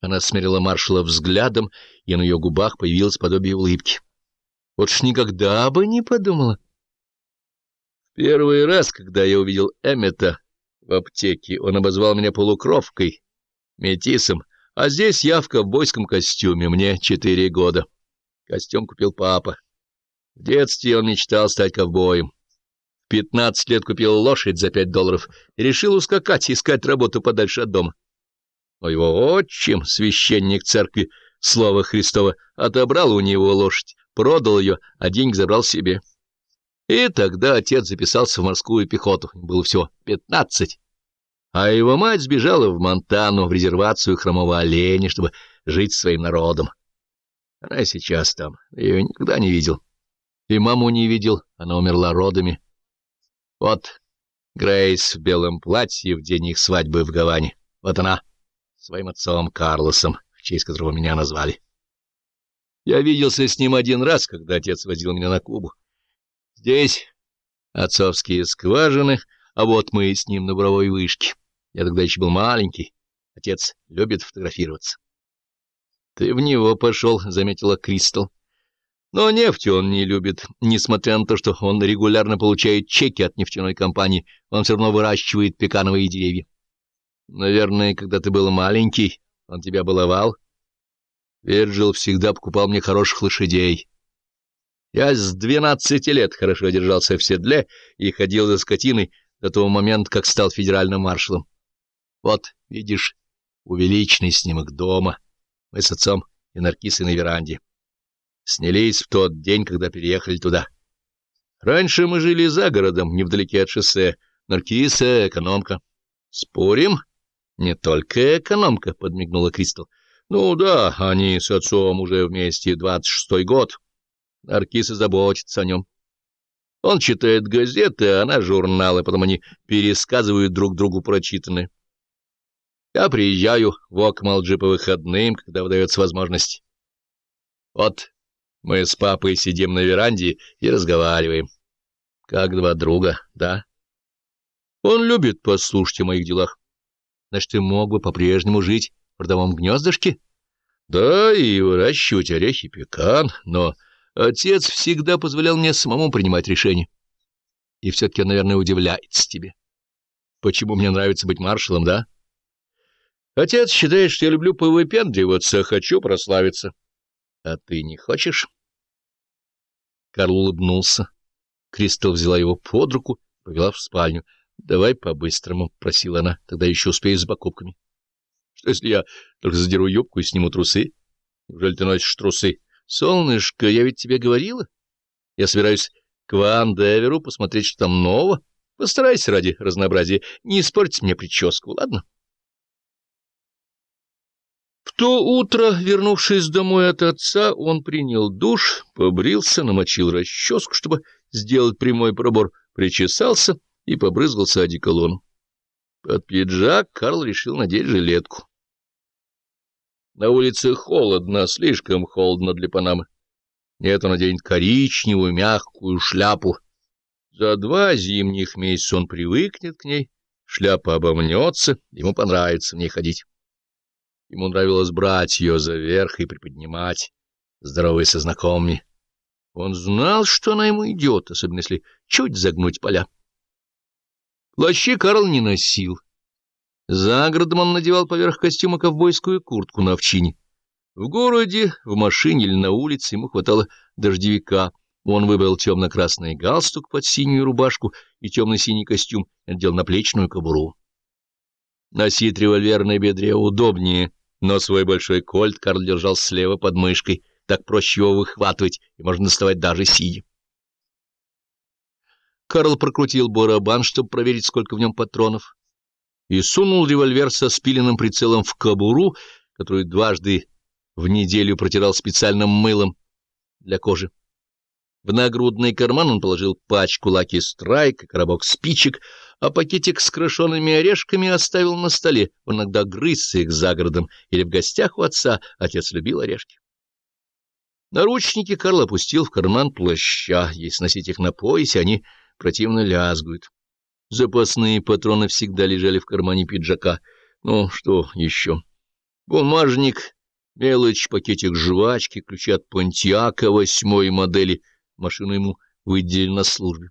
Она смерила маршала взглядом, и на ее губах появилось подобие улыбки. Вот ж никогда бы не подумала. Первый раз, когда я увидел Эммета в аптеке, он обозвал меня полукровкой, метисом, а здесь я в ковбойском костюме, мне четыре года. Костюм купил папа. В детстве он мечтал стать ковбоем. В пятнадцать лет купил лошадь за пять долларов и решил ускакать, искать работу подальше от дома. Но его отчим, священник церкви Слова Христова, отобрал у него лошадь, продал ее, а деньги забрал себе. И тогда отец записался в морскую пехоту, было всего пятнадцать. А его мать сбежала в Монтану, в резервацию хромого оленя, чтобы жить своим народом. Она сейчас там, ее никогда не видел. И маму не видел, она умерла родами. Вот Грейс в белом платье в день их свадьбы в Гаване. Вот она, своим отцом Карлосом, в честь которого меня назвали. Я виделся с ним один раз, когда отец водил меня на Кубу. Здесь отцовские скважины, а вот мы с ним на буровой вышке. Я тогда еще был маленький. Отец любит фотографироваться. — Ты в него пошел, — заметила Кристал. Но нефть он не любит, несмотря на то, что он регулярно получает чеки от нефтяной компании, он все равно выращивает пекановые деревья. Наверное, когда ты был маленький, он тебя баловал. Верджил всегда покупал мне хороших лошадей. Я с двенадцати лет хорошо держался в седле и ходил за скотиной до того момента, как стал федеральным маршалом. Вот, видишь, увеличенный снимок дома. Мы с отцом и Наркисой на веранде. Снялись в тот день, когда переехали туда. Раньше мы жили за городом, невдалеке от шоссе. Наркиса — экономка. Спорим? Не только экономка, — подмигнула Кристал. Ну да, они с отцом уже вместе двадцать шестой год. Наркиса заботится о нем. Он читает газеты, а она журналы, потом они пересказывают друг другу прочитанное. Я приезжаю в Окмалджи по выходным, когда выдается возможность. Вот мы с папой сидим на веранде и разговариваем. Как два друга, да? Он любит послушать о моих делах. Значит, ты мог бы по-прежнему жить в родовом гнездышке? Да, и выращивать орехи пекан, но... Отец всегда позволял мне самому принимать решения. И все-таки, наверное, удивляется тебе. Почему мне нравится быть маршалом, да? Отец считает, что я люблю повыпендриваться, хочу прославиться. А ты не хочешь? Карл улыбнулся. Кристал взяла его под руку повела в спальню. — Давай по-быстрому, — просила она, — тогда еще успею с покупками. — Что, если я только задеру юбку и сниму трусы? Неужели ты носишь трусы? Солнышко, я ведь тебе говорила. Я собираюсь к Ван Деверу посмотреть, что там нового. Постарайся ради разнообразия не испортить мне прическу, ладно? В то утро, вернувшись домой от отца, он принял душ, побрился, намочил расческу, чтобы сделать прямой пробор, причесался и побрызгался одеколоном. Под пиджак Карл решил надеть жилетку. На улице холодно, слишком холодно для Панамы. Нет, он наденет коричневую мягкую шляпу. За два зимних месяца он привыкнет к ней, шляпа обомнется, ему понравится в ней ходить. Ему нравилось брать ее за верх и приподнимать, здоровые со знакомыми. Он знал, что она ему идет, особенно если чуть загнуть поля. Плащи Карл не носил. За городом он надевал поверх костюма ковбойскую куртку на овчине. В городе, в машине или на улице ему хватало дождевика. Он выбрал темно-красный галстук под синюю рубашку и темно-синий костюм надел наплечную кобуру. Носить револьвер на бедре удобнее, но свой большой кольт Карл держал слева под мышкой, так проще его выхватывать, и можно доставать даже сидя. Карл прокрутил барабан, чтобы проверить, сколько в нем патронов и сунул револьвер со спиленным прицелом в кобуру, которую дважды в неделю протирал специальным мылом для кожи. В нагрудный карман он положил пачку лаки страйк, коробок спичек, а пакетик с крашеными орешками оставил на столе. Он иногда грызся их за городом или в гостях у отца. Отец любил орешки. Наручники Карл опустил в карман плаща. Если носить их на поясе, они противно лязгают. Запасные патроны всегда лежали в кармане пиджака. Ну, что еще? Бумажник, мелочь, пакетик жвачки, ключи от Понтиака восьмой модели. Машину ему выделили на службе.